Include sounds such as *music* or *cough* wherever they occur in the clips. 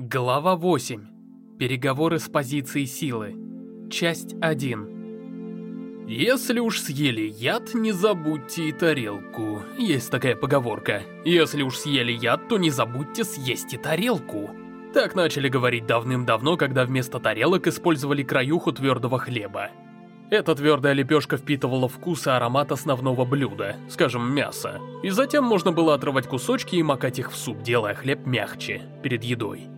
Глава 8. Переговоры с позиции силы. Часть 1. Если уж съели яд, не забудьте и тарелку. Есть такая поговорка. Если уж съели яд, то не забудьте съесть и тарелку. Так начали говорить давным-давно, когда вместо тарелок использовали краюху твердого хлеба. Эта твердая лепешка впитывала вкус и аромат основного блюда, скажем, мяса. И затем можно было отрывать кусочки и макать их в суп, делая хлеб мягче, перед едой.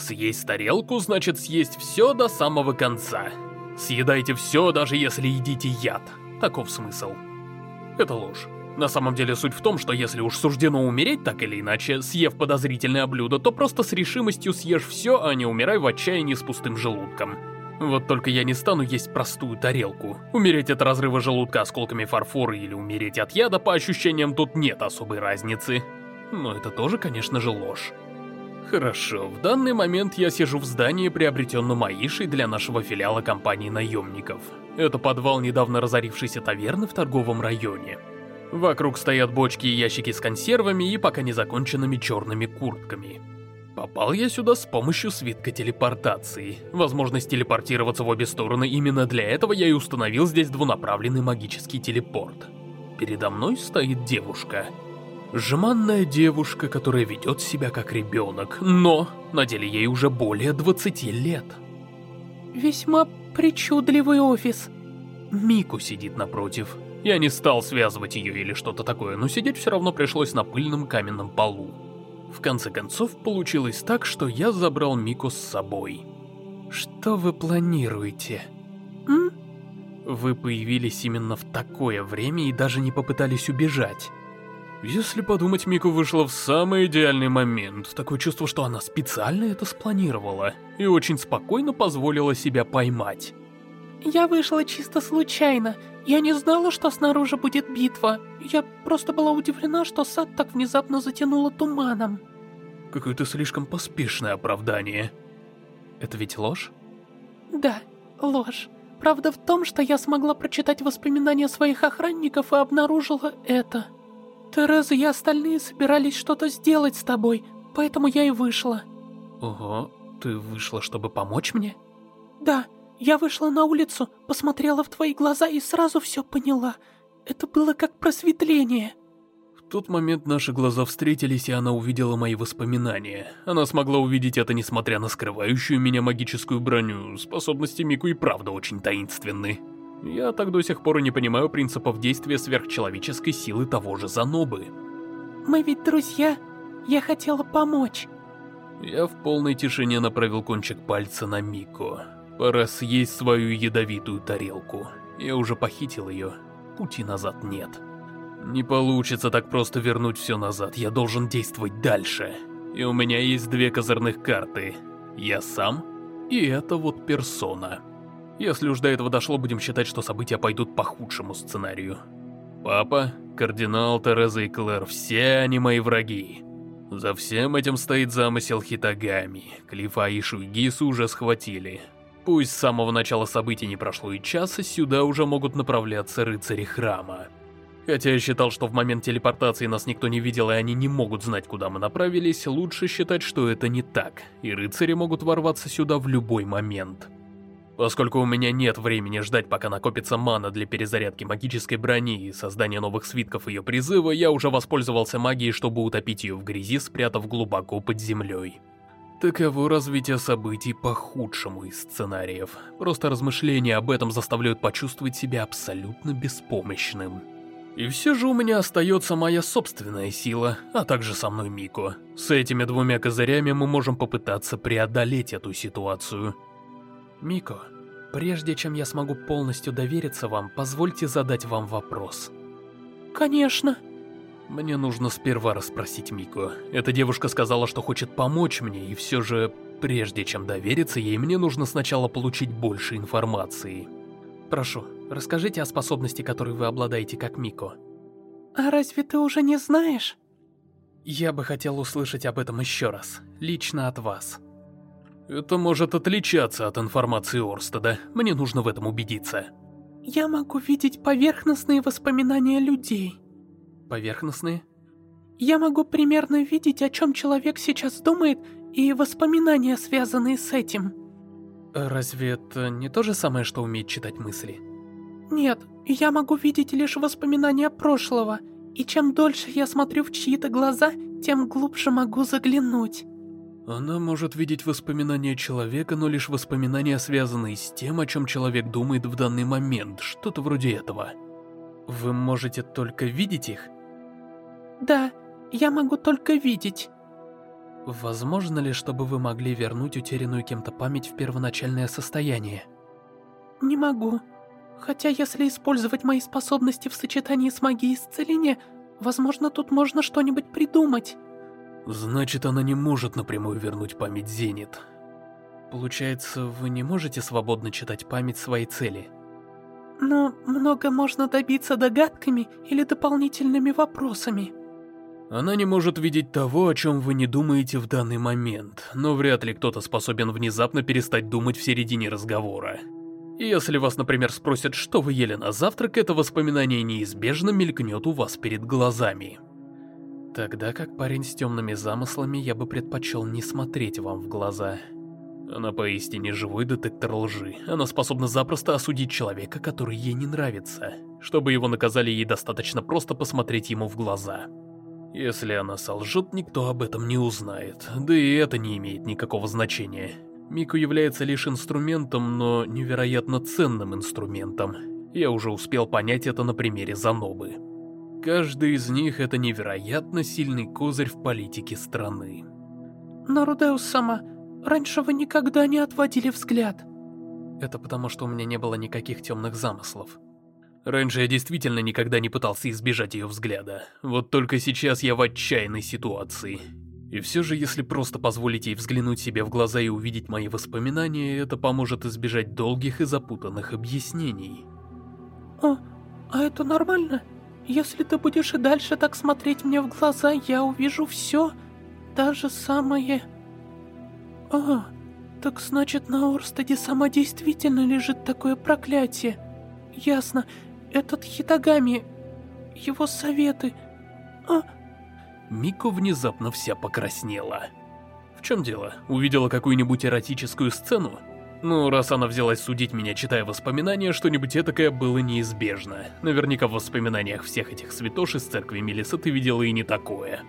Съесть тарелку значит съесть все до самого конца. Съедайте все, даже если едите яд. Таков смысл. Это ложь. На самом деле суть в том, что если уж суждено умереть так или иначе, съев подозрительное блюдо, то просто с решимостью съешь все, а не умирай в отчаянии с пустым желудком. Вот только я не стану есть простую тарелку. Умереть от разрыва желудка осколками фарфора или умереть от яда, по ощущениям, тут нет особой разницы. Но это тоже, конечно же, ложь. Хорошо, в данный момент я сижу в здании, приобретенном Аишей для нашего филиала компании наемников. Это подвал недавно разорившейся таверны в торговом районе. Вокруг стоят бочки и ящики с консервами и пока не законченными черными куртками. Попал я сюда с помощью свитка телепортации. Возможность телепортироваться в обе стороны, именно для этого я и установил здесь двунаправленный магический телепорт. Передо мной стоит девушка. Жеманная девушка, которая ведет себя как ребенок, но на деле ей уже более 20 лет. Весьма причудливый офис. Мику сидит напротив. Я не стал связывать ее или что-то такое, но сидеть все равно пришлось на пыльном каменном полу. В конце концов, получилось так, что я забрал Мику с собой. Что вы планируете? М? Вы появились именно в такое время и даже не попытались убежать. Если подумать, Мику вышла в самый идеальный момент. Такое чувство, что она специально это спланировала и очень спокойно позволила себя поймать. Я вышла чисто случайно. Я не знала, что снаружи будет битва. Я просто была удивлена, что сад так внезапно затянуло туманом. Какое-то слишком поспешное оправдание. Это ведь ложь? Да, ложь. Правда в том, что я смогла прочитать воспоминания своих охранников и обнаружила это. Тереза и остальные собирались что-то сделать с тобой, поэтому я и вышла. Ого, ты вышла, чтобы помочь мне? Да, я вышла на улицу, посмотрела в твои глаза и сразу все поняла. Это было как просветление. В тот момент наши глаза встретились, и она увидела мои воспоминания. Она смогла увидеть это, несмотря на скрывающую меня магическую броню. Способности Мику и правда очень таинственны. Я так до сих пор и не понимаю принципов действия сверхчеловеческой силы того же Занобы. Мы ведь друзья. Я хотела помочь. Я в полной тишине направил кончик пальца на Мико. Пора съесть свою ядовитую тарелку. Я уже похитил ее. Пути назад нет. Не получится так просто вернуть все назад. Я должен действовать дальше. И у меня есть две козырных карты. Я сам и эта вот персона. Если уж до этого дошло, будем считать, что события пойдут по худшему сценарию. Папа, кардинал, Тереза и Клэр, все они мои враги. За всем этим стоит замысел Хитагами. Клифа, и Гису уже схватили. Пусть с самого начала событий не прошло и часа, сюда уже могут направляться рыцари храма. Хотя я считал, что в момент телепортации нас никто не видел и они не могут знать, куда мы направились, лучше считать, что это не так, и рыцари могут ворваться сюда в любой момент. Поскольку у меня нет времени ждать, пока накопится мана для перезарядки магической брони и создания новых свитков ее призыва, я уже воспользовался магией, чтобы утопить ее в грязи, спрятав глубоко под землей. Таково развитие событий по худшему из сценариев. Просто размышления об этом заставляют почувствовать себя абсолютно беспомощным. И все же у меня остается моя собственная сила, а также со мной Мико. С этими двумя козырями мы можем попытаться преодолеть эту ситуацию. Мико, прежде чем я смогу полностью довериться вам, позвольте задать вам вопрос. Конечно. Мне нужно сперва расспросить Мико. Эта девушка сказала, что хочет помочь мне, и все же, прежде чем довериться ей, мне нужно сначала получить больше информации. Прошу, расскажите о способности, которой вы обладаете как Мико. А разве ты уже не знаешь? Я бы хотел услышать об этом еще раз, лично от вас. Это может отличаться от информации Орстеда, мне нужно в этом убедиться. Я могу видеть поверхностные воспоминания людей. Поверхностные? Я могу примерно видеть, о чем человек сейчас думает, и воспоминания, связанные с этим. Разве это не то же самое, что уметь читать мысли? Нет, я могу видеть лишь воспоминания прошлого, и чем дольше я смотрю в чьи-то глаза, тем глубже могу заглянуть. Она может видеть воспоминания человека, но лишь воспоминания, связанные с тем, о чем человек думает в данный момент, что-то вроде этого. Вы можете только видеть их? Да, я могу только видеть. Возможно ли, чтобы вы могли вернуть утерянную кем-то память в первоначальное состояние? Не могу. Хотя если использовать мои способности в сочетании с магией исцеления, возможно, тут можно что-нибудь придумать. Значит, она не может напрямую вернуть память Зенит. Получается, вы не можете свободно читать память своей цели? Но много можно добиться догадками или дополнительными вопросами. Она не может видеть того, о чем вы не думаете в данный момент, но вряд ли кто-то способен внезапно перестать думать в середине разговора. Если вас, например, спросят, что вы ели на завтрак, это воспоминание неизбежно мелькнет у вас перед глазами. Тогда как парень с темными замыслами, я бы предпочел не смотреть вам в глаза. Она поистине живой детектор лжи. Она способна запросто осудить человека, который ей не нравится. Чтобы его наказали, ей достаточно просто посмотреть ему в глаза. Если она солжет, никто об этом не узнает, да и это не имеет никакого значения. Мику является лишь инструментом, но невероятно ценным инструментом. Я уже успел понять это на примере Занобы. Каждый из них — это невероятно сильный козырь в политике страны. Но, Рудеус сама, раньше вы никогда не отводили взгляд. Это потому, что у меня не было никаких темных замыслов. Раньше я действительно никогда не пытался избежать ее взгляда. Вот только сейчас я в отчаянной ситуации. И все же, если просто позволить ей взглянуть себе в глаза и увидеть мои воспоминания, это поможет избежать долгих и запутанных объяснений. О, а это нормально? Если ты будешь и дальше так смотреть мне в глаза, я увижу все, даже самое... А, так значит на Орстеде сама действительно лежит такое проклятие. Ясно, этот Хитагами, его советы... А... Мико внезапно вся покраснела. В чем дело? Увидела какую-нибудь эротическую сцену? Ну, раз она взялась судить меня, читая воспоминания, что-нибудь этакое было неизбежно. Наверняка в воспоминаниях всех этих святош из церкви Мелиса ты видела и не такое.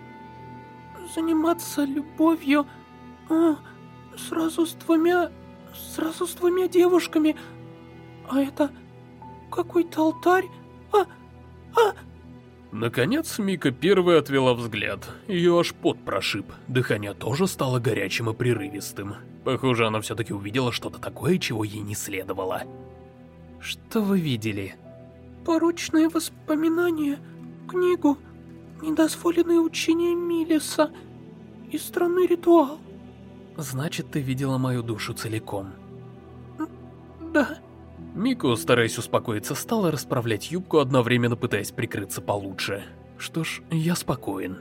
Заниматься любовью... А, сразу с двумя... Сразу с двумя девушками... А это какой-то алтарь? А... Наконец, Мика первая отвела взгляд. Ее аж пот прошиб. Дыхание тоже стало горячим и прерывистым. Похоже, она все-таки увидела что-то такое, чего ей не следовало. Что вы видели? Поручные воспоминания, книгу, недозволенные учения Милиса и странный ритуал. Значит, ты видела мою душу целиком? Да. Мико, стараясь успокоиться, стала расправлять юбку, одновременно пытаясь прикрыться получше. Что ж, я спокоен.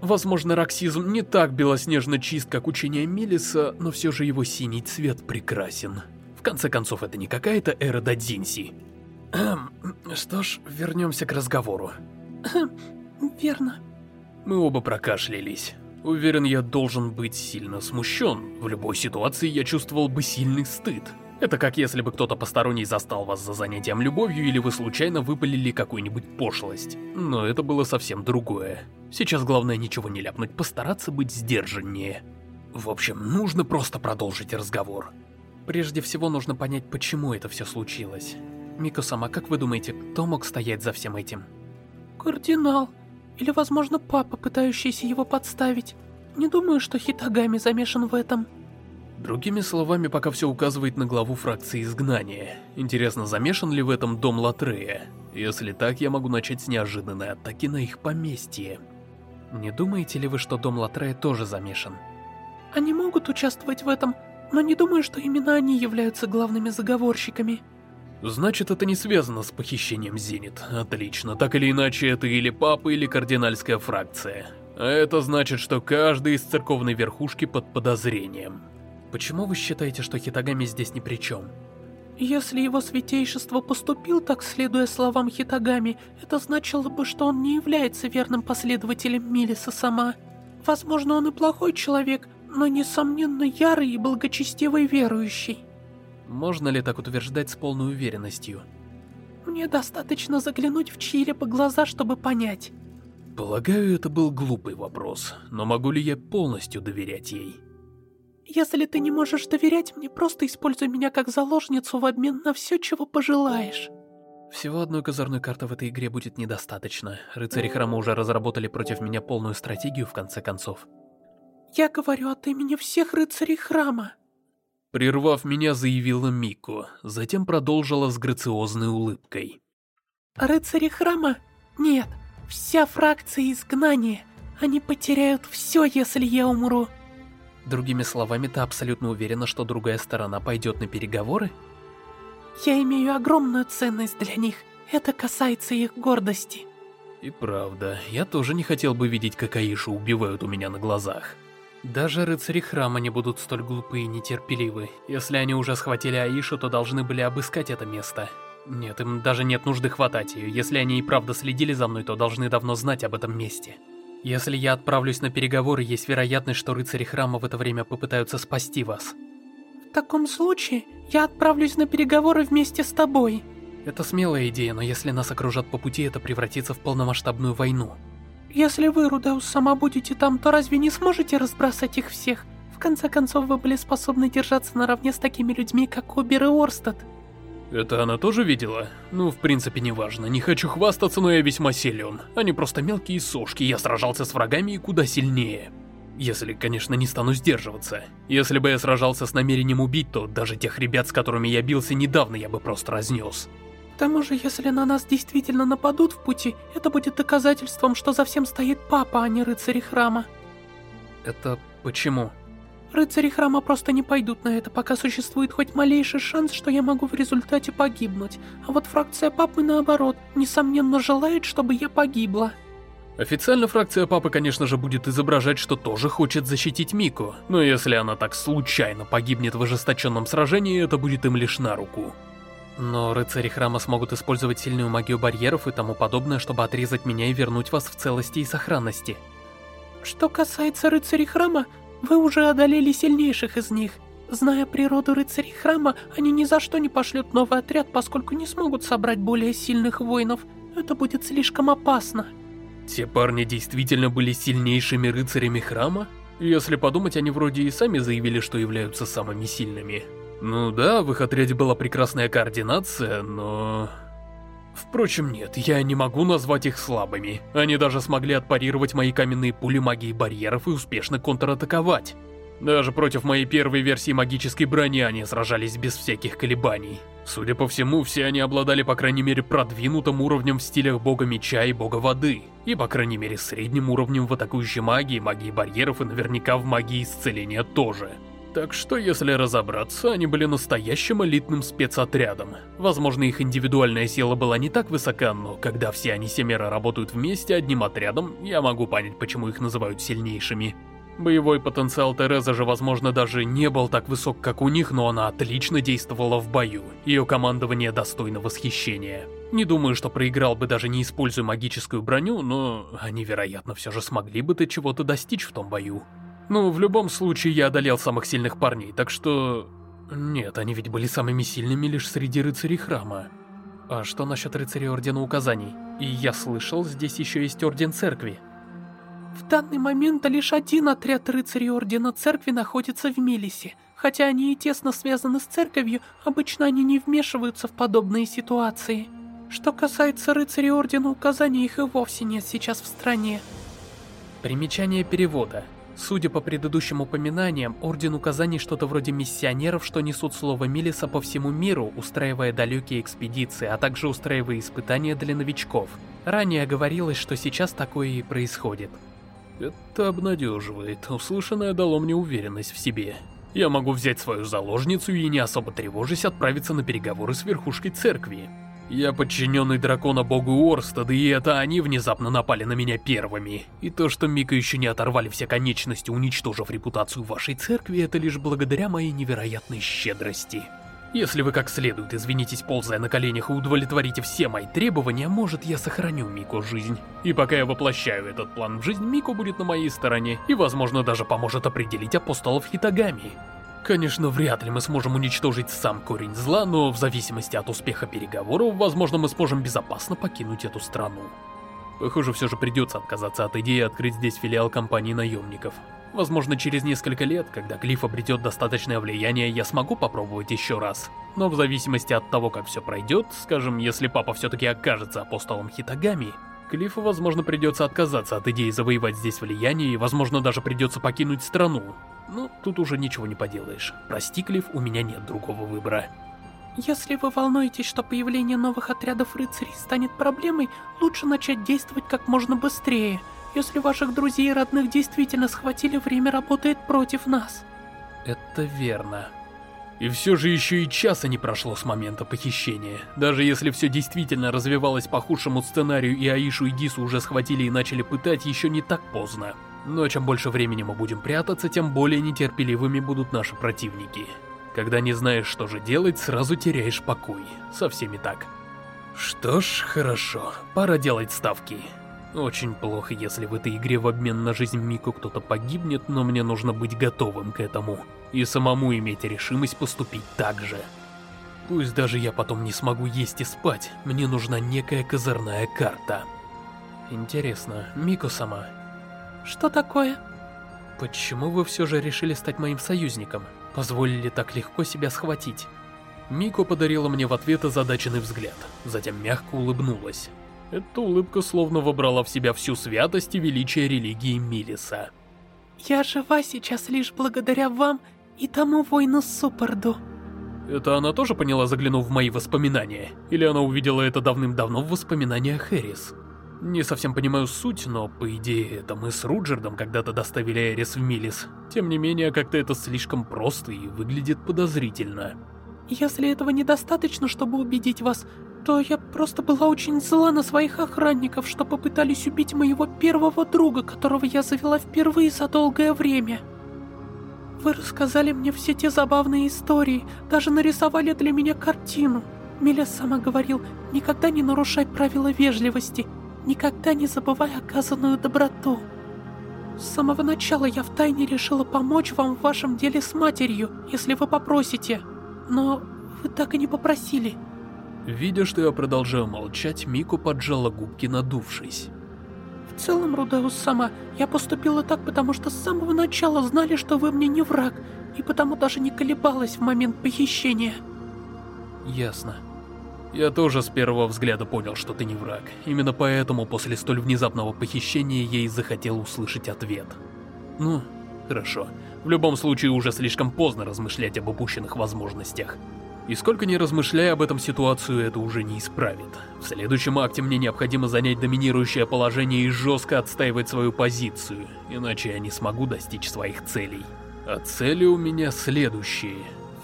Возможно, раксизм не так белоснежно чист, как учение Милиса, но все же его синий цвет прекрасен. В конце концов, это не какая-то эра Дадзинси. Эм, что ж, вернемся к разговору. Эм, верно. Мы оба прокашлялись. Уверен, я должен быть сильно смущен. В любой ситуации я чувствовал бы сильный стыд. Это как если бы кто-то посторонний застал вас за занятием любовью или вы случайно выпалили какую-нибудь пошлость. Но это было совсем другое. Сейчас главное ничего не ляпнуть, постараться быть сдержаннее. В общем, нужно просто продолжить разговор. Прежде всего нужно понять, почему это все случилось. Мико сама, как вы думаете, кто мог стоять за всем этим? Кардинал. Или, возможно, папа, пытающийся его подставить. Не думаю, что Хитагами замешан в этом. Другими словами, пока все указывает на главу фракции изгнания. Интересно, замешан ли в этом дом Латрея? Если так, я могу начать с неожиданной атаки на их поместье. Не думаете ли вы, что дом Латрея тоже замешан? Они могут участвовать в этом, но не думаю, что именно они являются главными заговорщиками. Значит, это не связано с похищением Зенит. Отлично. Так или иначе, это или папа, или кардинальская фракция. А это значит, что каждый из церковной верхушки под подозрением. Почему вы считаете, что Хитагами здесь ни при чем? Если его святейшество поступил так, следуя словам Хитагами, это значило бы, что он не является верным последователем Милиса сама. Возможно, он и плохой человек, но, несомненно, ярый и благочестивый верующий. Можно ли так утверждать с полной уверенностью? Мне достаточно заглянуть в чьи-либо глаза, чтобы понять. Полагаю, это был глупый вопрос, но могу ли я полностью доверять ей? Если ты не можешь доверять мне, просто используй меня как заложницу в обмен на все, чего пожелаешь. Всего одной козырной карты в этой игре будет недостаточно. Рыцари Храма уже разработали против меня полную стратегию, в конце концов. Я говорю от имени всех рыцарей Храма. Прервав меня, заявила Мико, затем продолжила с грациозной улыбкой. Рыцари Храма? Нет, вся фракция изгнания. Они потеряют все, если я умру. Другими словами, ты абсолютно уверена, что другая сторона пойдет на переговоры? Я имею огромную ценность для них. Это касается их гордости. И правда, я тоже не хотел бы видеть, как Аишу убивают у меня на глазах. Даже рыцари храма не будут столь глупы и нетерпеливы. Если они уже схватили Аишу, то должны были обыскать это место. Нет, им даже нет нужды хватать ее. Если они и правда следили за мной, то должны давно знать об этом месте. Если я отправлюсь на переговоры, есть вероятность, что рыцари храма в это время попытаются спасти вас. В таком случае, я отправлюсь на переговоры вместе с тобой. Это смелая идея, но если нас окружат по пути, это превратится в полномасштабную войну. Если вы, Рудеус, сама будете там, то разве не сможете разбросать их всех? В конце концов, вы были способны держаться наравне с такими людьми, как Убер и Орстед. Это она тоже видела? Ну, в принципе, неважно. Не хочу хвастаться, но я весьма силен. Они просто мелкие сошки, я сражался с врагами и куда сильнее. Если, конечно, не стану сдерживаться. Если бы я сражался с намерением убить, то даже тех ребят, с которыми я бился недавно, я бы просто разнес. К тому же, если на нас действительно нападут в пути, это будет доказательством, что за всем стоит папа, а не рыцари храма. Это почему? Рыцари храма просто не пойдут на это, пока существует хоть малейший шанс, что я могу в результате погибнуть. А вот фракция папы, наоборот, несомненно желает, чтобы я погибла. Официально фракция папы, конечно же, будет изображать, что тоже хочет защитить Мику, но если она так случайно погибнет в ожесточенном сражении, это будет им лишь на руку. Но рыцари храма смогут использовать сильную магию барьеров и тому подобное, чтобы отрезать меня и вернуть вас в целости и сохранности. Что касается рыцарей храма, вы уже одолели сильнейших из них. Зная природу рыцарей храма, они ни за что не пошлют новый отряд, поскольку не смогут собрать более сильных воинов. Это будет слишком опасно. Те парни действительно были сильнейшими рыцарями храма? Если подумать, они вроде и сами заявили, что являются самыми сильными. Ну да, в их отряде была прекрасная координация, но... Впрочем, нет, я не могу назвать их слабыми. Они даже смогли отпарировать мои каменные пули магии барьеров и успешно контратаковать. Даже против моей первой версии магической брони они сражались без всяких колебаний. Судя по всему, все они обладали по крайней мере продвинутым уровнем в стилях бога меча и бога воды. И по крайней мере средним уровнем в атакующей магии, магии барьеров и наверняка в магии исцеления тоже. Так что, если разобраться, они были настоящим элитным спецотрядом. Возможно, их индивидуальная сила была не так высока, но когда все они семеро работают вместе одним отрядом, я могу понять, почему их называют сильнейшими. Боевой потенциал Терезы же, возможно, даже не был так высок, как у них, но она отлично действовала в бою. Ее командование достойно восхищения. Не думаю, что проиграл бы даже не используя магическую броню, но они, вероятно, все же смогли бы ты чего-то достичь в том бою. Ну, в любом случае, я одолел самых сильных парней, так что... Нет, они ведь были самыми сильными лишь среди рыцарей храма. А что насчет рыцарей Ордена Указаний? И я слышал, здесь еще есть Орден Церкви. В данный момент лишь один отряд рыцарей Ордена Церкви находится в Милисе. Хотя они и тесно связаны с Церковью, обычно они не вмешиваются в подобные ситуации. Что касается рыцарей Ордена Указаний, их и вовсе нет сейчас в стране. Примечание перевода. Судя по предыдущим упоминаниям, Орден Указаний что-то вроде миссионеров, что несут слово Милиса по всему миру, устраивая далекие экспедиции, а также устраивая испытания для новичков. Ранее говорилось, что сейчас такое и происходит. Это обнадеживает. Услышанное дало мне уверенность в себе. Я могу взять свою заложницу и, не особо тревожась, отправиться на переговоры с верхушкой церкви. Я подчиненный дракона богу Орста, да и это они внезапно напали на меня первыми. И то, что Мика еще не оторвали все конечности, уничтожив репутацию вашей церкви, это лишь благодаря моей невероятной щедрости. Если вы как следует извинитесь, ползая на коленях, и удовлетворите все мои требования, может, я сохраню Мику жизнь. И пока я воплощаю этот план в жизнь, Мику будет на моей стороне, и, возможно, даже поможет определить апостолов Хитагами. Конечно, вряд ли мы сможем уничтожить сам корень зла, но в зависимости от успеха переговоров, возможно, мы сможем безопасно покинуть эту страну. Похоже, все же придется отказаться от идеи открыть здесь филиал компании наемников. Возможно, через несколько лет, когда Клифф обретет достаточное влияние, я смогу попробовать еще раз. Но в зависимости от того, как все пройдет, скажем, если папа все-таки окажется апостолом Хитагами, Клиффу, возможно, придется отказаться от идеи завоевать здесь влияние и, возможно, даже придется покинуть страну. Ну, тут уже ничего не поделаешь. Прости, Клифф, у меня нет другого выбора. Если вы волнуетесь, что появление новых отрядов рыцарей станет проблемой, лучше начать действовать как можно быстрее – если ваших друзей и родных действительно схватили, время работает против нас. Это верно. И все же еще и часа не прошло с момента похищения. Даже если все действительно развивалось по худшему сценарию и Аишу и Гису уже схватили и начали пытать, еще не так поздно. Но чем больше времени мы будем прятаться, тем более нетерпеливыми будут наши противники. Когда не знаешь, что же делать, сразу теряешь покой. Со всеми так. Что ж, хорошо. Пора делать ставки. Очень плохо, если в этой игре в обмен на жизнь Мику кто-то погибнет, но мне нужно быть готовым к этому. И самому иметь решимость поступить так же. Пусть даже я потом не смогу есть и спать, мне нужна некая козырная карта. Интересно, Мико сама. Что такое? Почему вы все же решили стать моим союзником? Позволили так легко себя схватить? Мико подарила мне в ответ озадаченный взгляд, затем мягко улыбнулась. Эта улыбка словно вобрала в себя всю святость и величие религии Милиса. «Я жива сейчас лишь благодаря вам и тому воину Суппорду». Это она тоже поняла, заглянув в мои воспоминания? Или она увидела это давным-давно в воспоминаниях Эрис? Не совсем понимаю суть, но, по идее, это мы с Руджердом когда-то доставили Эрис в Милис. Тем не менее, как-то это слишком просто и выглядит подозрительно. Если этого недостаточно, чтобы убедить вас, то я просто была очень зла на своих охранников, что попытались убить моего первого друга, которого я завела впервые за долгое время. Вы рассказали мне все те забавные истории, даже нарисовали для меня картину. Миля сама говорил, никогда не нарушай правила вежливости, никогда не забывай оказанную доброту. С самого начала я втайне решила помочь вам в вашем деле с матерью, если вы попросите. Но вы так и не попросили. Видя, что я продолжаю молчать, Мику поджала губки, надувшись. В целом, Рудеус сама, я поступила так, потому что с самого начала знали, что вы мне не враг, и потому даже не колебалась в момент похищения. Ясно. Я тоже с первого взгляда понял, что ты не враг. Именно поэтому после столь внезапного похищения я и захотел услышать ответ. Ну, хорошо. В любом случае уже слишком поздно размышлять об упущенных возможностях. И сколько ни размышляя об этом ситуацию, это уже не исправит. В следующем акте мне необходимо занять доминирующее положение и жестко отстаивать свою позицию, иначе я не смогу достичь своих целей. А цели у меня следующие.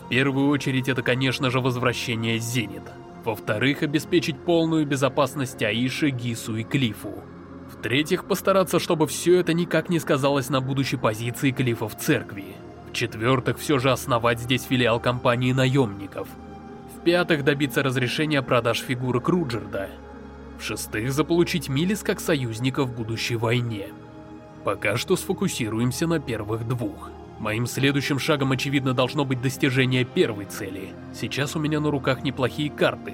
В первую очередь это, конечно же, возвращение Зенит. Во-вторых, обеспечить полную безопасность Аише, Гису и Клифу. В-третьих, постараться, чтобы все это никак не сказалось на будущей позиции Клифа в церкви. В-четвертых, все же основать здесь филиал компании наемников. В-пятых, добиться разрешения продаж фигурок Руджерда. В-шестых, заполучить Милис как союзника в будущей войне. Пока что сфокусируемся на первых двух. Моим следующим шагом, очевидно, должно быть достижение первой цели. Сейчас у меня на руках неплохие карты.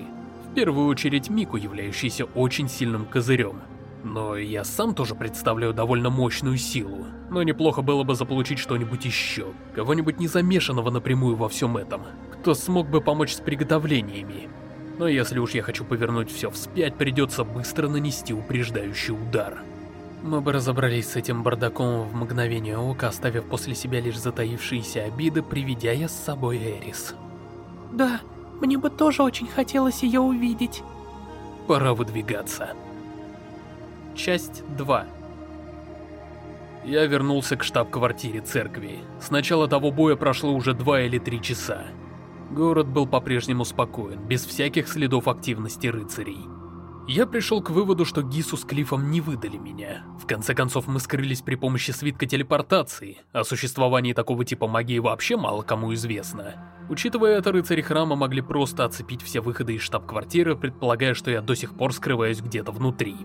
В первую очередь Мику, являющийся очень сильным козырем. Но я сам тоже представляю довольно мощную силу. Но неплохо было бы заполучить что-нибудь еще. Кого-нибудь не замешанного напрямую во всем этом. Кто смог бы помочь с приготовлениями. Но если уж я хочу повернуть все вспять, придется быстро нанести упреждающий удар. Мы бы разобрались с этим бардаком в мгновение ока, оставив после себя лишь затаившиеся обиды, приведя я с собой Эрис. Да, мне бы тоже очень хотелось ее увидеть. Пора выдвигаться. Часть 2 Я вернулся к штаб-квартире церкви. С начала того боя прошло уже два или три часа. Город был по-прежнему спокоен, без всяких следов активности рыцарей. Я пришел к выводу, что Гису с Клифом не выдали меня. В конце концов, мы скрылись при помощи свитка телепортации. О существовании такого типа магии вообще мало кому известно. Учитывая это, рыцари храма могли просто оцепить все выходы из штаб-квартиры, предполагая, что я до сих пор скрываюсь где-то внутри.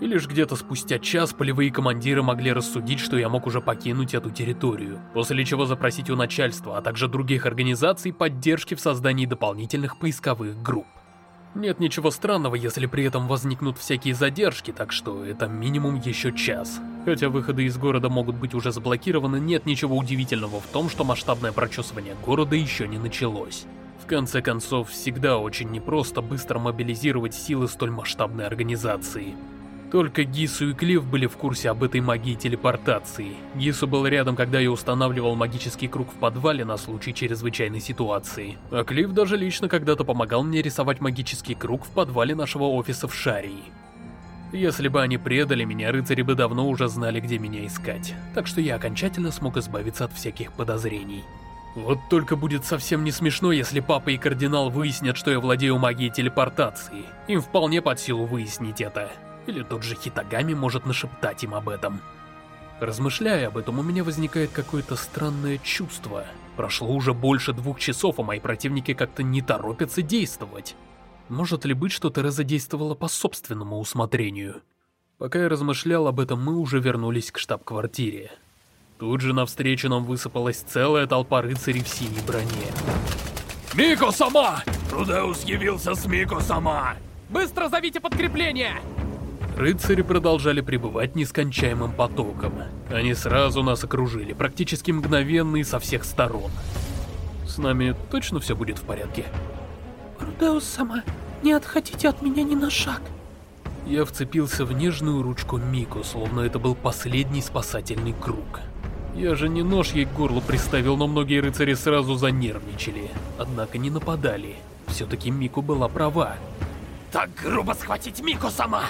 И лишь где-то спустя час полевые командиры могли рассудить, что я мог уже покинуть эту территорию, после чего запросить у начальства, а также других организаций поддержки в создании дополнительных поисковых групп. Нет ничего странного, если при этом возникнут всякие задержки, так что это минимум еще час. Хотя выходы из города могут быть уже заблокированы, нет ничего удивительного в том, что масштабное прочесывание города еще не началось. В конце концов, всегда очень непросто быстро мобилизировать силы столь масштабной организации. Только Гису и Клифф были в курсе об этой магии телепортации. Гису был рядом, когда я устанавливал магический круг в подвале на случай чрезвычайной ситуации. А Клифф даже лично когда-то помогал мне рисовать магический круг в подвале нашего офиса в Шарии. Если бы они предали меня, рыцари бы давно уже знали, где меня искать. Так что я окончательно смог избавиться от всяких подозрений. Вот только будет совсем не смешно, если папа и кардинал выяснят, что я владею магией телепортации. Им вполне под силу выяснить это. Или тот же Хитагами может нашептать им об этом. Размышляя об этом, у меня возникает какое-то странное чувство. Прошло уже больше двух часов, а мои противники как-то не торопятся действовать. Может ли быть, что Тереза действовала по собственному усмотрению? Пока я размышлял об этом, мы уже вернулись к штаб-квартире. Тут же навстречу нам высыпалась целая толпа рыцарей в синей броне. «Мико сама! Рудеус явился с Мико сама! Быстро зовите подкрепление!» Рыцари продолжали пребывать нескончаемым потоком. Они сразу нас окружили, практически мгновенно и со всех сторон. С нами точно все будет в порядке? Рудеус сама, не отходите от меня ни на шаг. Я вцепился в нежную ручку Мику, словно это был последний спасательный круг. Я же не нож ей к горлу приставил, но многие рыцари сразу занервничали. Однако не нападали. Все-таки Мику была права. Так грубо схватить Мику сама!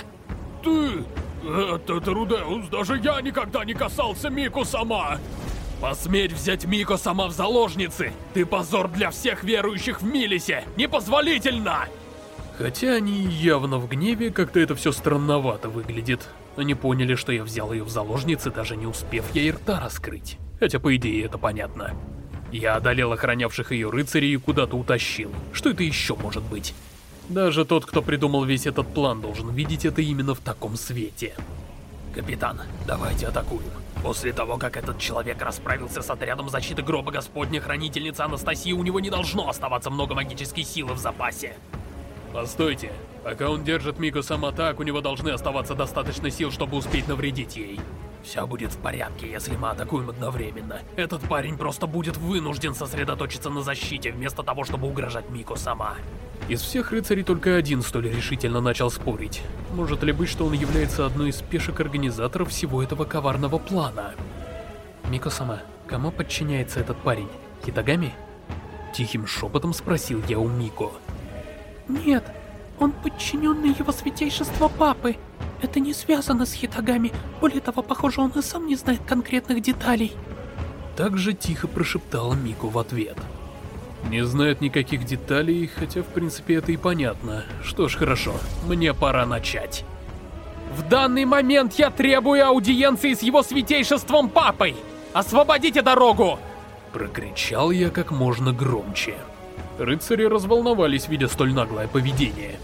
Ты... Этот Рудеус, даже я никогда не касался Мику сама! Посметь взять Мико сама в заложницы! Ты позор для всех верующих в Милисе! Непозволительно! Хотя они явно в гневе, как-то это все странновато выглядит. Они поняли, что я взял ее в заложницы, даже не успев ей рта раскрыть. Хотя, по идее, это понятно. Я одолел охранявших ее рыцарей и куда-то утащил. Что это еще может быть? Даже тот, кто придумал весь этот план, должен видеть это именно в таком свете. Капитан, давайте атакуем. После того, как этот человек расправился с отрядом защиты гроба Господня, хранительница Анастасии, у него не должно оставаться много магической силы в запасе. Постойте. Пока он держит Мику сама так, у него должны оставаться достаточно сил, чтобы успеть навредить ей. Все будет в порядке, если мы атакуем одновременно. Этот парень просто будет вынужден сосредоточиться на защите, вместо того, чтобы угрожать Мику сама. Из всех рыцарей только один столь решительно начал спорить. Может ли быть, что он является одной из пешек-организаторов всего этого коварного плана? Мико-сама, кому подчиняется этот парень? Хитагами? Тихим шепотом спросил я у Мико. Нет, он подчиненный его святейшества папы. Это не связано с Хитагами. Более того, похоже, он и сам не знает конкретных деталей. Так же тихо прошептала Мико в ответ. Не знает никаких деталей, хотя в принципе это и понятно. Что ж, хорошо, мне пора начать. В данный момент я требую аудиенции с его святейшеством папой! Освободите дорогу! Прокричал я как можно громче. Рыцари разволновались, видя столь наглое поведение.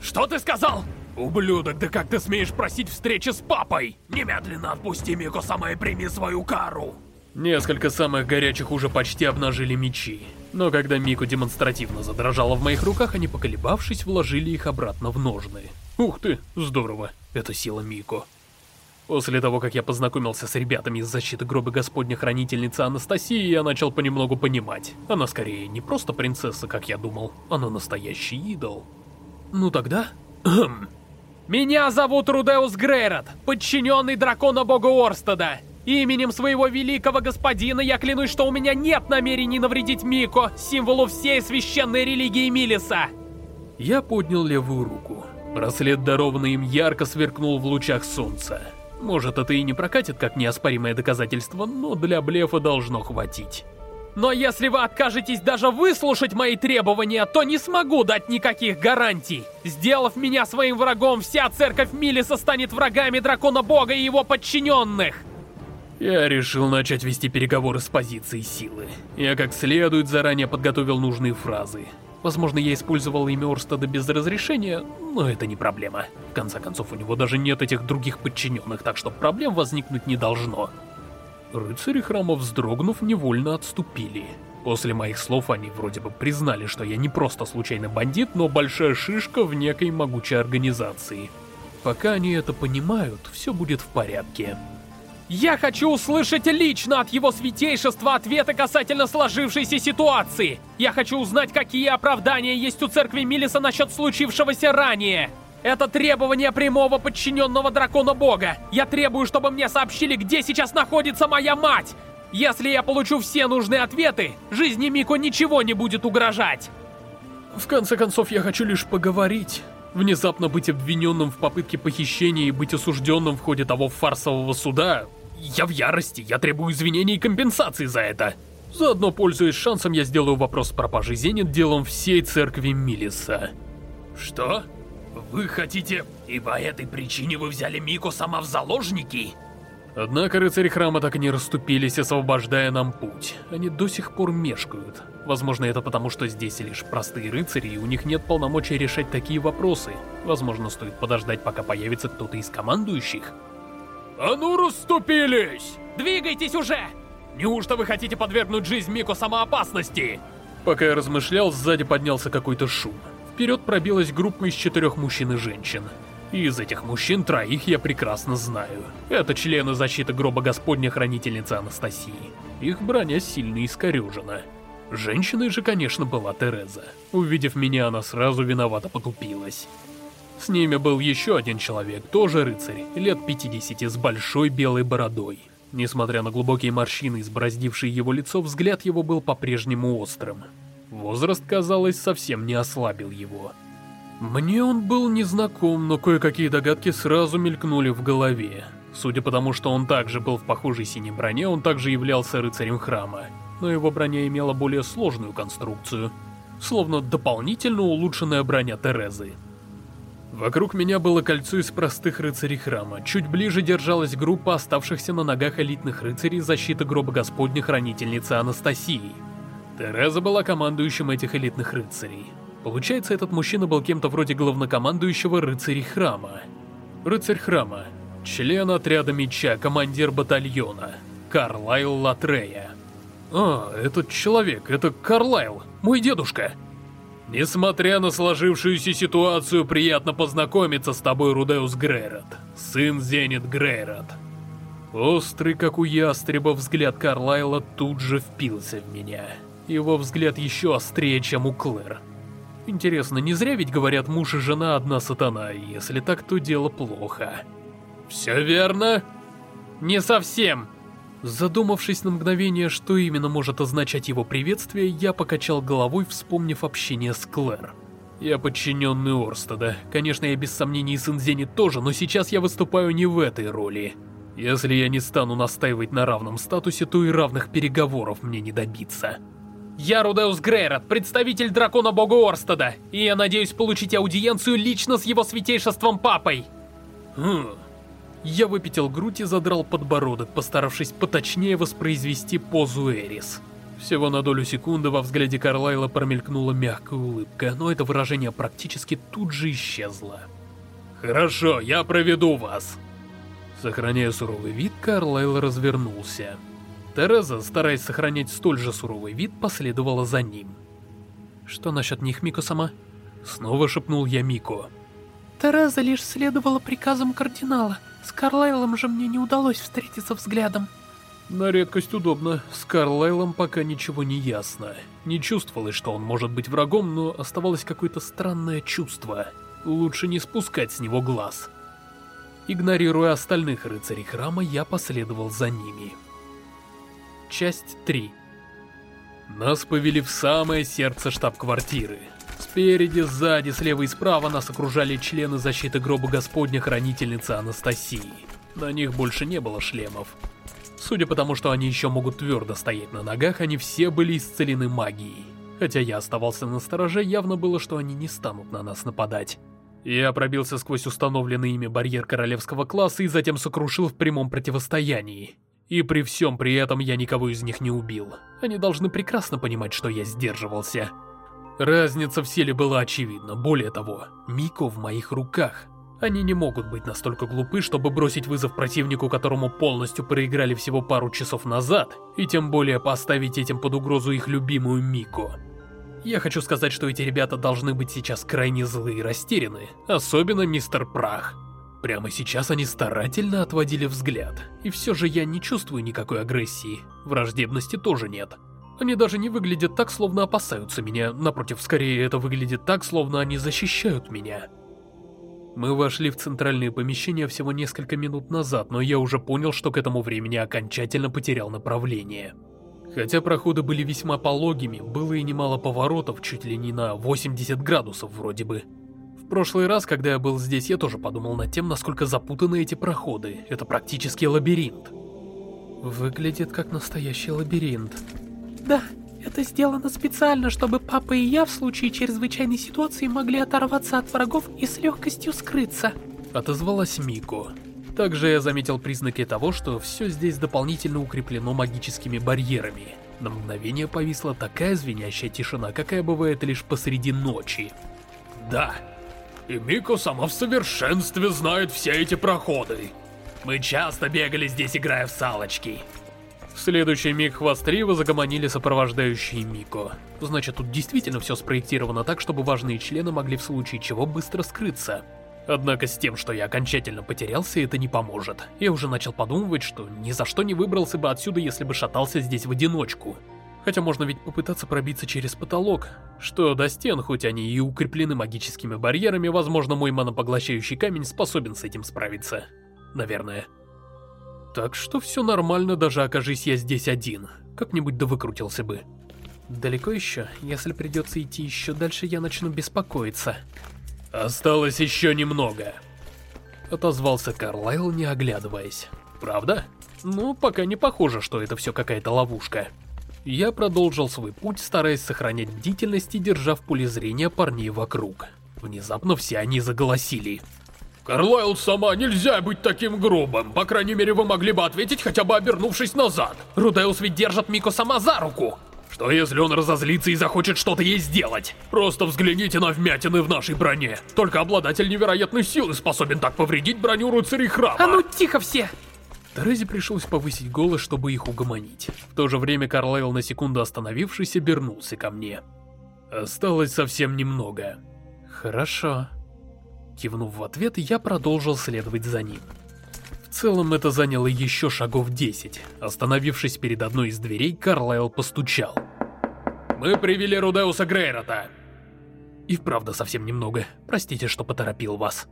Что ты сказал? Ублюдок, да как ты смеешь просить встречи с папой? Немедленно отпусти Мико сама и прими свою кару! Несколько самых горячих уже почти обнажили мечи. Но когда Мику демонстративно задрожала в моих руках, они, поколебавшись, вложили их обратно в ножны. Ух ты, здорово, это сила Мико. После того, как я познакомился с ребятами из защиты гроба Господня Хранительницы Анастасии, я начал понемногу понимать. Она скорее не просто принцесса, как я думал, она настоящий идол. Ну тогда... *clears throat* Меня зовут Рудеус Грейрот, подчиненный дракона бога Орстеда. Именем своего великого господина я клянусь, что у меня нет намерений навредить Мико, символу всей священной религии Милиса. Я поднял левую руку. Браслет, дарованный им, ярко сверкнул в лучах солнца. Может, это и не прокатит как неоспоримое доказательство, но для блефа должно хватить. Но если вы откажетесь даже выслушать мои требования, то не смогу дать никаких гарантий. Сделав меня своим врагом, вся церковь Милиса станет врагами Дракона Бога и его подчиненных. Я решил начать вести переговоры с позиции силы. Я как следует заранее подготовил нужные фразы. Возможно, я использовал имя Орстада без разрешения, но это не проблема. В конце концов, у него даже нет этих других подчиненных, так что проблем возникнуть не должно. Рыцари храма, вздрогнув, невольно отступили. После моих слов они вроде бы признали, что я не просто случайный бандит, но большая шишка в некой могучей организации. Пока они это понимают, все будет в порядке. Я хочу услышать лично от его святейшества ответы касательно сложившейся ситуации. Я хочу узнать, какие оправдания есть у церкви Милиса насчет случившегося ранее. Это требование прямого подчиненного дракона бога. Я требую, чтобы мне сообщили, где сейчас находится моя мать. Если я получу все нужные ответы, жизни Мико ничего не будет угрожать. В конце концов, я хочу лишь поговорить. Внезапно быть обвиненным в попытке похищения и быть осужденным в ходе того фарсового суда я в ярости, я требую извинений и компенсации за это. Заодно, пользуясь шансом, я сделаю вопрос с пропажей Зенит делом всей церкви Милиса. Что? Вы хотите... И по этой причине вы взяли Мико сама в заложники? Однако рыцари храма так и не расступились, освобождая нам путь. Они до сих пор мешкают. Возможно, это потому, что здесь лишь простые рыцари, и у них нет полномочий решать такие вопросы. Возможно, стоит подождать, пока появится кто-то из командующих. «А ну, расступились! Двигайтесь уже! Неужто вы хотите подвергнуть жизнь Мико самоопасности?» Пока я размышлял, сзади поднялся какой-то шум. Вперед пробилась группа из четырех мужчин и женщин. И из этих мужчин троих я прекрасно знаю. Это члены защиты гроба Господня хранительницы Анастасии. Их броня сильно искорежена. Женщиной же, конечно, была Тереза. Увидев меня, она сразу виновато потупилась. С ними был еще один человек, тоже рыцарь, лет 50 с большой белой бородой. Несмотря на глубокие морщины, избороздившие его лицо, взгляд его был по-прежнему острым. Возраст, казалось, совсем не ослабил его. Мне он был незнаком, но кое-какие догадки сразу мелькнули в голове. Судя по тому, что он также был в похожей синей броне, он также являлся рыцарем храма. Но его броня имела более сложную конструкцию. Словно дополнительно улучшенная броня Терезы. Вокруг меня было кольцо из простых рыцарей храма. Чуть ближе держалась группа оставшихся на ногах элитных рыцарей защиты гроба Господня хранительницы Анастасии. Тереза была командующим этих элитных рыцарей. Получается, этот мужчина был кем-то вроде главнокомандующего рыцарей храма. Рыцарь храма. Член отряда меча, командир батальона. Карлайл Латрея. А, этот человек, это Карлайл, мой дедушка. Несмотря на сложившуюся ситуацию, приятно познакомиться с тобой, Рудеус Грейрот, сын Зенит Грейрот. Острый, как у ястреба, взгляд Карлайла тут же впился в меня. Его взгляд еще острее, чем у Клэр. Интересно, не зря ведь говорят муж и жена одна сатана, если так, то дело плохо. Все верно? Не совсем. Задумавшись на мгновение, что именно может означать его приветствие, я покачал головой, вспомнив общение с Клэр. Я подчиненный Орстеда. Конечно, я без сомнений сын Зенит тоже, но сейчас я выступаю не в этой роли. Если я не стану настаивать на равном статусе, то и равных переговоров мне не добиться. Я Рудеус Грейрот, представитель Дракона Бога Орстеда, и я надеюсь получить аудиенцию лично с его святейшеством Папой. Хм... Я выпятил грудь и задрал подбородок, постаравшись поточнее воспроизвести позу Эрис. Всего на долю секунды во взгляде Карлайла промелькнула мягкая улыбка, но это выражение практически тут же исчезло. «Хорошо, я проведу вас!» Сохраняя суровый вид, Карлайл развернулся. Тереза, стараясь сохранять столь же суровый вид, последовала за ним. «Что насчет них, Мико-сама?» Снова шепнул я Мико. «Тереза лишь следовала приказам кардинала. С Карлайлом же мне не удалось встретиться взглядом. На редкость удобно. С Карлайлом пока ничего не ясно. Не чувствовалось, что он может быть врагом, но оставалось какое-то странное чувство. Лучше не спускать с него глаз. Игнорируя остальных рыцарей храма, я последовал за ними. Часть 3 Нас повели в самое сердце штаб-квартиры. Спереди, сзади, слева и справа нас окружали члены защиты гроба Господня Хранительницы Анастасии. На них больше не было шлемов. Судя по тому, что они еще могут твердо стоять на ногах, они все были исцелены магией. Хотя я оставался на стороже, явно было, что они не станут на нас нападать. Я пробился сквозь установленный ими барьер королевского класса и затем сокрушил в прямом противостоянии. И при всем при этом я никого из них не убил. Они должны прекрасно понимать, что я сдерживался. Разница в силе была очевидна. Более того, Мико в моих руках. Они не могут быть настолько глупы, чтобы бросить вызов противнику, которому полностью проиграли всего пару часов назад, и тем более поставить этим под угрозу их любимую Мико. Я хочу сказать, что эти ребята должны быть сейчас крайне злые и растеряны, особенно мистер Прах. Прямо сейчас они старательно отводили взгляд, и все же я не чувствую никакой агрессии, враждебности тоже нет. Они даже не выглядят так, словно опасаются меня, напротив, скорее это выглядит так, словно они защищают меня. Мы вошли в центральные помещения всего несколько минут назад, но я уже понял, что к этому времени окончательно потерял направление. Хотя проходы были весьма пологими, было и немало поворотов, чуть ли не на 80 градусов вроде бы. В прошлый раз, когда я был здесь, я тоже подумал над тем, насколько запутаны эти проходы. Это практически лабиринт. Выглядит как настоящий лабиринт. Да, это сделано специально, чтобы папа и я в случае чрезвычайной ситуации могли оторваться от врагов и с легкостью скрыться. Отозвалась Мико. Также я заметил признаки того, что все здесь дополнительно укреплено магическими барьерами. На мгновение повисла такая звенящая тишина, какая бывает лишь посреди ночи. Да, и Мико сама в совершенстве знает все эти проходы. Мы часто бегали здесь, играя в салочки. В следующий миг хвастливо загомонили сопровождающие Мико. Значит, тут действительно все спроектировано так, чтобы важные члены могли в случае чего быстро скрыться. Однако с тем, что я окончательно потерялся, это не поможет. Я уже начал подумывать, что ни за что не выбрался бы отсюда, если бы шатался здесь в одиночку. Хотя можно ведь попытаться пробиться через потолок. Что до стен, хоть они и укреплены магическими барьерами, возможно, мой манопоглощающий камень способен с этим справиться. Наверное. Так что все нормально, даже окажись я здесь один. Как-нибудь да выкрутился бы. Далеко еще? Если придется идти еще дальше, я начну беспокоиться. «Осталось еще немного», — отозвался Карлайл, не оглядываясь. «Правда? Ну, пока не похоже, что это все какая-то ловушка». Я продолжил свой путь, стараясь сохранять бдительность и держа в поле зрения парней вокруг. Внезапно все они заголосили. «Карлайл сама, нельзя быть таким грубым. По крайней мере, вы могли бы ответить, хотя бы обернувшись назад. Рудеус ведь держит Мико сама за руку!» Что если он разозлится и захочет что-то ей сделать? Просто взгляните на вмятины в нашей броне. Только обладатель невероятной силы способен так повредить броню рыцарей храма. А ну тихо все! Терезе пришлось повысить голос, чтобы их угомонить. В то же время Карлайл на секунду остановившись обернулся ко мне. Осталось совсем немного. Хорошо. Кивнув в ответ, я продолжил следовать за ним. В целом это заняло еще шагов 10. Остановившись перед одной из дверей, Карлайл постучал. «Мы привели Рудеуса Грейрота!» И вправду совсем немного. Простите, что поторопил вас.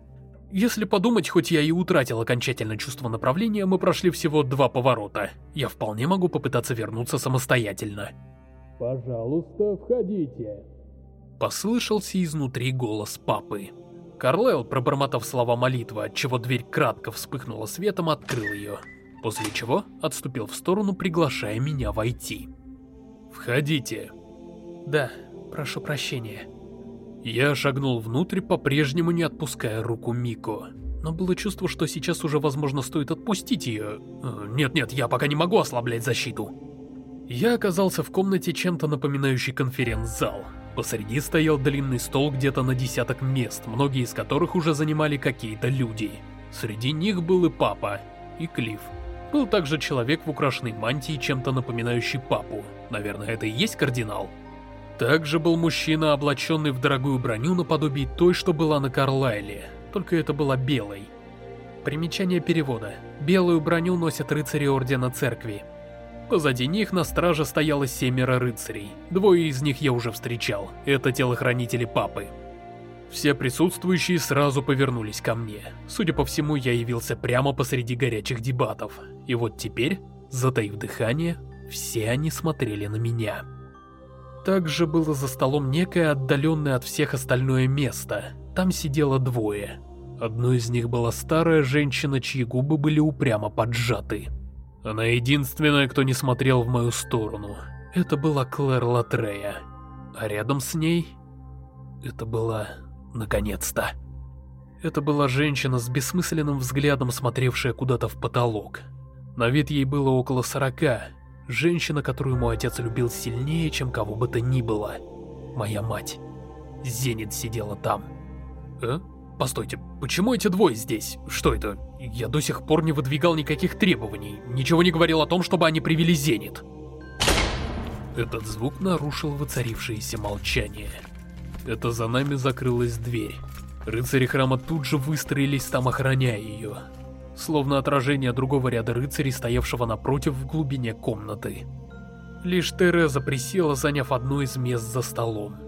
Если подумать, хоть я и утратил окончательно чувство направления, мы прошли всего два поворота. Я вполне могу попытаться вернуться самостоятельно. «Пожалуйста, входите!» Послышался изнутри голос папы. Карлайл, пробормотав слова молитвы, отчего дверь кратко вспыхнула светом, открыл ее. После чего отступил в сторону, приглашая меня войти. «Входите». «Да, прошу прощения». Я шагнул внутрь, по-прежнему не отпуская руку Мико. Но было чувство, что сейчас уже, возможно, стоит отпустить ее. Э, нет-нет, я пока не могу ослаблять защиту. Я оказался в комнате, чем-то напоминающей конференц-зал. Посреди стоял длинный стол где-то на десяток мест, многие из которых уже занимали какие-то люди. Среди них был и папа, и Клифф. Был также человек в украшенной мантии, чем-то напоминающий папу. Наверное, это и есть кардинал. Также был мужчина, облаченный в дорогую броню наподобие той, что была на Карлайле, только это была белой. Примечание перевода. Белую броню носят рыцари Ордена Церкви. Позади них на страже стояло семеро рыцарей. Двое из них я уже встречал. Это телохранители папы. Все присутствующие сразу повернулись ко мне. Судя по всему, я явился прямо посреди горячих дебатов. И вот теперь, затаив дыхание, все они смотрели на меня. Также было за столом некое отдаленное от всех остальное место. Там сидело двое. Одной из них была старая женщина, чьи губы были упрямо поджаты. Она единственная, кто не смотрел в мою сторону. Это была Клэр Латрея. А рядом с ней... Это была... наконец-то. Это была женщина с бессмысленным взглядом, смотревшая куда-то в потолок. На вид ей было около сорока. Женщина, которую мой отец любил сильнее, чем кого бы то ни было. Моя мать. Зенит сидела там. Э? Постойте, почему эти двое здесь? Что это? Я до сих пор не выдвигал никаких требований, ничего не говорил о том, чтобы они привели Зенит. Этот звук нарушил воцарившееся молчание. Это за нами закрылась дверь. Рыцари храма тут же выстроились там, охраняя ее. Словно отражение другого ряда рыцарей, стоявшего напротив в глубине комнаты. Лишь Тереза присела, заняв одно из мест за столом.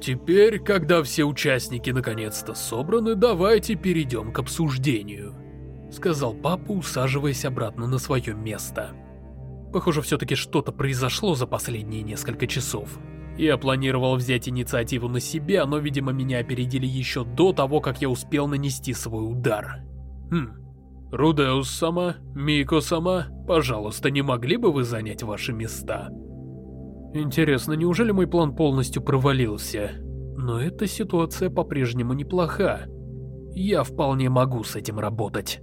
Теперь, когда все участники наконец-то собраны, давайте перейдем к обсуждению. Сказал папа, усаживаясь обратно на свое место. Похоже, все-таки что-то произошло за последние несколько часов. Я планировал взять инициативу на себя, но, видимо, меня опередили еще до того, как я успел нанести свой удар. Хм. Рудеус-сама, Мико-сама, пожалуйста, не могли бы вы занять ваши места? Интересно, неужели мой план полностью провалился? Но эта ситуация по-прежнему неплоха. Я вполне могу с этим работать.